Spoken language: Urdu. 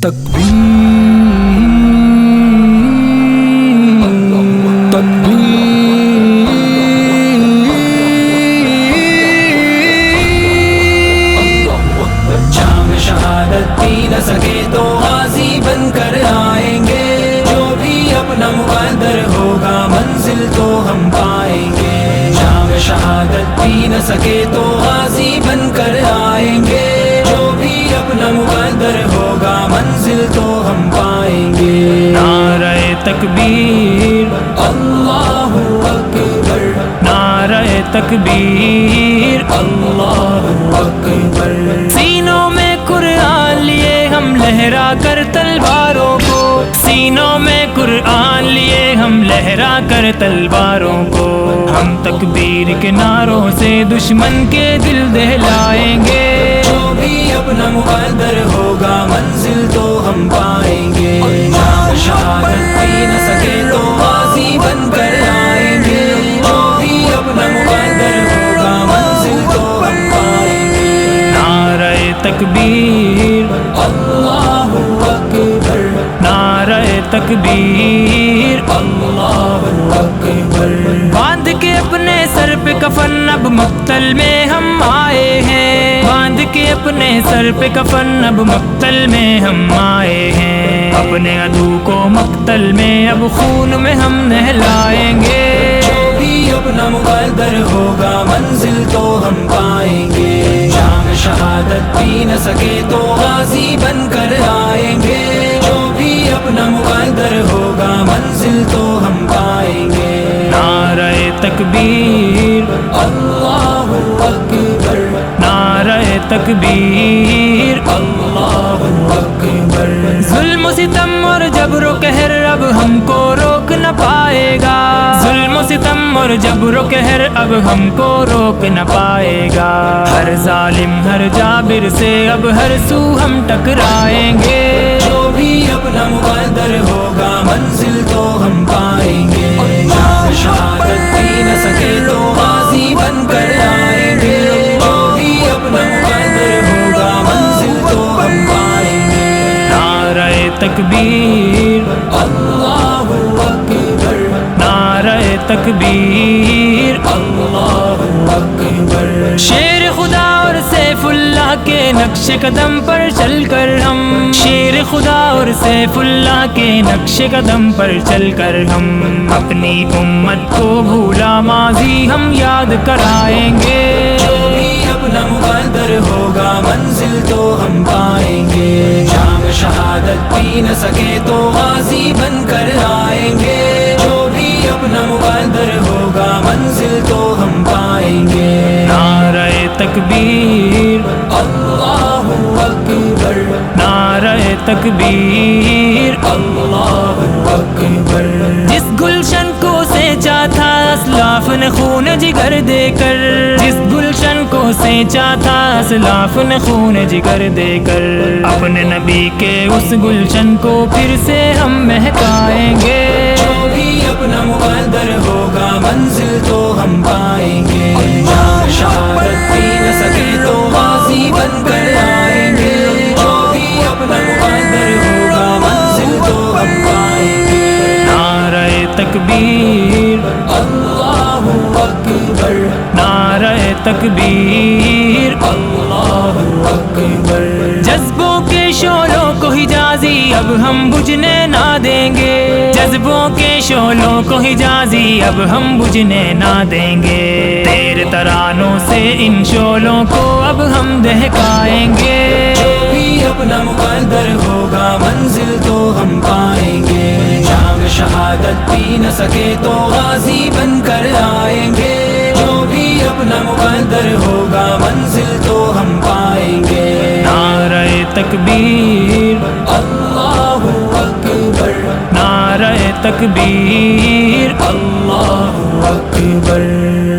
جام شہادت پی نہ سکے تو غازی بن کر آئیں گے جو بھی اپنا مقدر ہوگا منزل تو ہم پائیں گے جام شہادت پی نہ سکے تو غازی بن کر تکبیر۔ اللہ اکبر نعرہ تکبیر۔ اللہ اکبر سینوں میں قرآن لیے ہم لہرا کر تلواروں کو۔ سینوں میں قرآن لیے ہم لہرا کر تلواروں کو۔ ہم تکبیر کے نعروں سے دشمن کے دل دہلائیں گے۔ جو بھی اپنا مقدر ہوگا منزل تو ہم پائیں تکبیر۔ اللہ اکبر۔ نعرہ تکبیر۔ اللہ اکبر۔ باندھ کے اپنے سر پہ کفن اب مقتل میں ہم آئے ہیں۔ باندھ کے اپنے سر پہ کفن اب مقتل میں ہم آئے ہیں۔ اپنے ادو کو مقتل میں اب خون میں ہم نہلائیں گے۔ جو بھی اپنا مقدر ہوگا منزل تو ہم پائیں گے۔ شہادت پی نہ سکے تو غازی بن کر آئیں گے۔ جو بھی اپنا مقدر ہوگا، منزل تو ہم پائیں گے۔ نعرہ تکبیر۔ اللہ اکبر۔ نعرہ تکبیر۔ اللہ اکبر۔ ظلم و ستم اور جبر و قہر، اب ہم کو روک نہ پائے گا۔ ظلم و ستم اور جبر و قہر اب ہم کو روک نہ پائے گا۔ ہر ظالم ہر جابر سے اب ہر سو ہم ٹکرائیں گے۔ جو بھی اپنا مقدر ہوگا منزل تو ہم پائیں گے۔ جام شہادت پی نہ سکے تو غازی بن کر آئیں گے۔ جو بھی اپنا مقدر ہوگا منزل تو ہم پائیں گے۔ نعرہ تکبیر۔ اللہ تکبیر۔ اللہ اکبر۔ شیر خدا اور سیف اللہ کے نقش قدم پر چل کر ہم۔ شیر خدا اور سیف اللہ کے نقش قدم پر چل کر ہم۔ اپنی امت کو بھولا ماضی ہم یاد کرائیں گے۔ جو بھی اپنا مقدر ہوگا منزل تو ہم پائیں گے۔ جام شہادت پی نہ سکے تو غازی بن کر آئیں گے۔ تکبیر۔ اللہ اکبر۔ نعرہ تکبیر۔ اللہ اکبر۔ جس گلشن کو سینچا تھا اسلاف نے خون جگر دے کر۔ جس گلشن کو سینچا تھا اسلاف نے خون جگر دے کر۔ اپنے نبی کے اس گلشن کو پھر سے ہم مہکائیں گے۔ جو بھی اپنا مقدر ہوگا منزل تو ہم پائیں گے۔ تکبیر۔ اللہ اکبر۔ نعرہ تکبیر۔ اللہ اکبر۔ جذبوں کے شولوں کو حجازی اب ہم بجھنے نہ دیں گے۔ جذبوں کے شولوں کو حجازی اب ہم بجھنے نہ دیں گے۔ تیر ترانوں سے ان شولوں کو اب ہم دہکائیں گے۔ جو بھی اپنا مقدر ہوگا منزل تو ہم شہادت پی نہ سکے تو غازی بن کر آئیں گے۔ جو بھی اپنا مقدر ہوگا منزل تو ہم پائیں گے۔ نعرہ تکبیر۔ اللہ اکبر۔ نعرہ تکبیر۔ اللہ اکبر۔